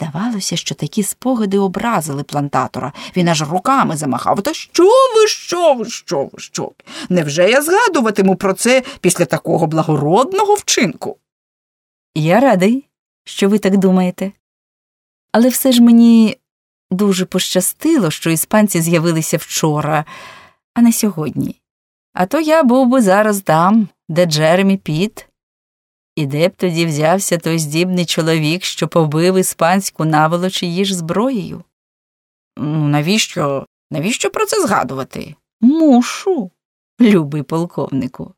Здавалося, що такі спогади образили плантатора. Він аж руками замахав. Та що ви, що ви, що ви, що ви? Невже я згадуватиму про це після такого благородного вчинку? Я радий, що ви так думаєте. Але все ж мені дуже пощастило, що іспанці з'явилися вчора, а не сьогодні. А то я був би зараз там, де Джеремі Піт. І де б тоді взявся той здібний чоловік, що побив іспанську наволоч її ж зброєю? Ну, навіщо? Навіщо про це згадувати? Мушу, любий полковнику.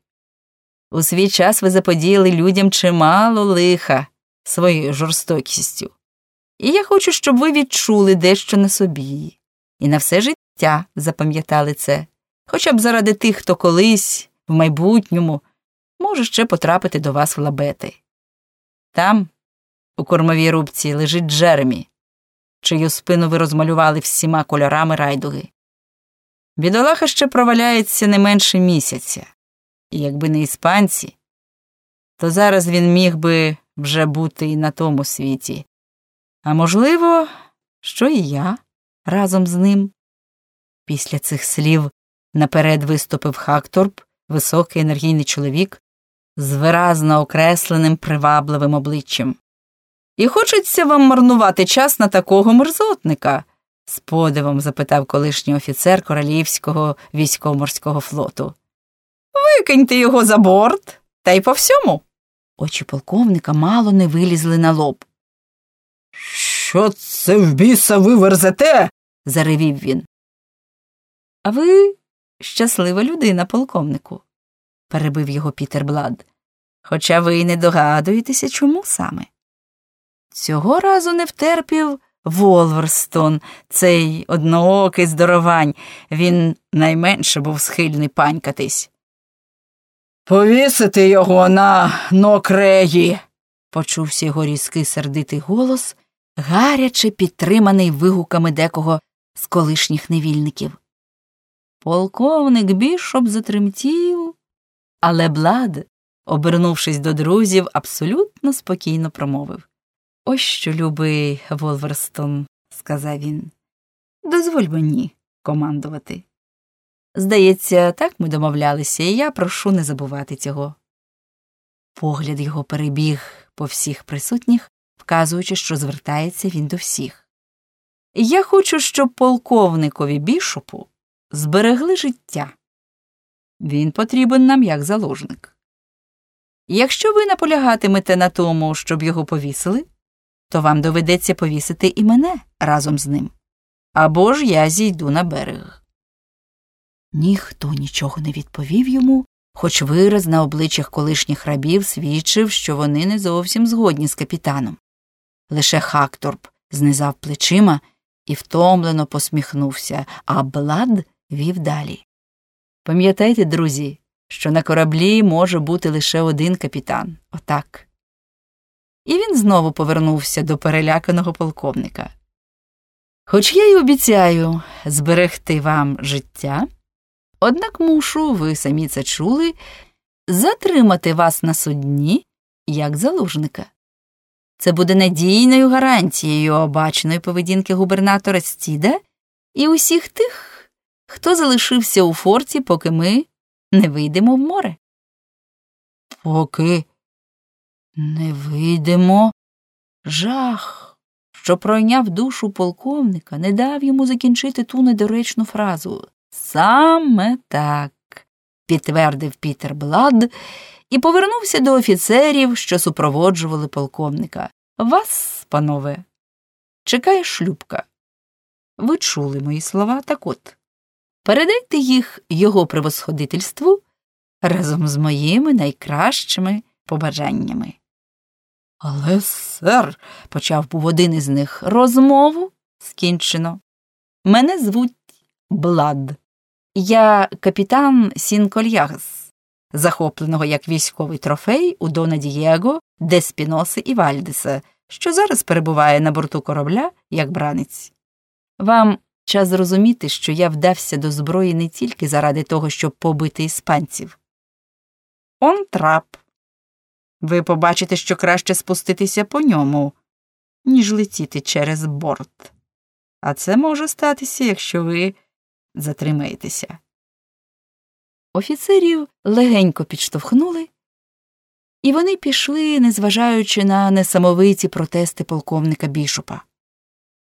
У свій час ви заподіяли людям чимало лиха своєю жорстокістю. І я хочу, щоб ви відчули дещо на собі, і на все життя запам'ятали це, хоча б заради тих, хто колись, в майбутньому, може ще потрапити до вас в лабети. Там, у кормовій рубці, лежить Джеремі, чию спину ви розмалювали всіма кольорами райдуги. Бідолаха ще проваляється не менше місяця, і якби не іспанці, то зараз він міг би вже бути і на тому світі. А можливо, що і я разом з ним. Після цих слів наперед виступив Хакторп, високий енергійний чоловік з виразно окресленим привабливим обличчям. І хочеться вам марнувати час на такого мерзотника? з подивом запитав колишній офіцер королівського військово-морського флоту. Викиньте його за борт, та й по всьому. Очі полковника мало не вилізли на лоб. Що це в біса ви верзете? заревів він. А ви щаслива людина, полковнику, перебив його Пітер Блад. Хоча ви й не догадуєтеся, чому саме. Цього разу не втерпів Волверстон, цей одноокий здоровань, він найменше був схильний панькатись. Повісити його на нокреї, почувся його різкий сердитий голос, гаряче підтриманий вигуками декого з колишніх невільників. Полковник бішоп затремтів, але Блад, обернувшись до друзів, абсолютно спокійно промовив Ось що, любий Волверстон, сказав він. Дозволь мені командувати. Здається, так ми домовлялися, і я прошу не забувати цього. Погляд його перебіг по всіх присутніх, вказуючи, що звертається він до всіх. Я хочу, щоб полковникові бішопу зберегли життя. Він потрібен нам як заложник. Якщо ви наполягатимете на тому, щоб його повісили, то вам доведеться повісити і мене разом з ним. Або ж я зійду на берег. Ніхто нічого не відповів йому, хоч вираз на обличчях колишніх рабів свідчив, що вони не зовсім згодні з капітаном. Лише Хакторп знизав плечима і втомлено посміхнувся, а Блад вів далі. Пам'ятайте, друзі, що на кораблі може бути лише один капітан. Отак. І він знову повернувся до переляканого полковника. Хоч я й обіцяю зберегти вам життя, однак мушу, ви самі це чули, затримати вас на судні як заложника. Це буде надійною гарантією обаченої поведінки губернатора Стіда і усіх тих, хто залишився у форті, поки ми не вийдемо в море. Поки не вийдемо. Жах, що пройняв душу полковника, не дав йому закінчити ту недоречну фразу. Саме так, підтвердив Пітер Блад і повернувся до офіцерів, що супроводжували полковника. Вас, панове, чекає шлюбка. Ви чули мої слова, так от. Передайте їх його превосходительству разом з моїми найкращими побажаннями. Але, сер, почав був один із них розмову скінчено. Мене звуть Блад. Я капітан Сінкольягс, захопленого як військовий трофей у Дона Дієго, Деспіноси і Вальдеса, що зараз перебуває на борту корабля як бранець. Вам час зрозуміти, що я вдався до зброї не тільки заради того, щоб побити іспанців. Он трап. Ви побачите, що краще спуститися по ньому, ніж летіти через борт. А це може статися, якщо ви затримаєтеся. Офіцерів легенько підштовхнули, і вони пішли, незважаючи на несамовиті протести полковника бішопа.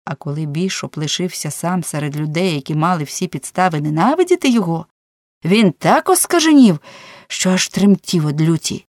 А коли бішоп лишився сам серед людей, які мали всі підстави ненавидіти його, він так оскаженів, що аж тремтів од люті.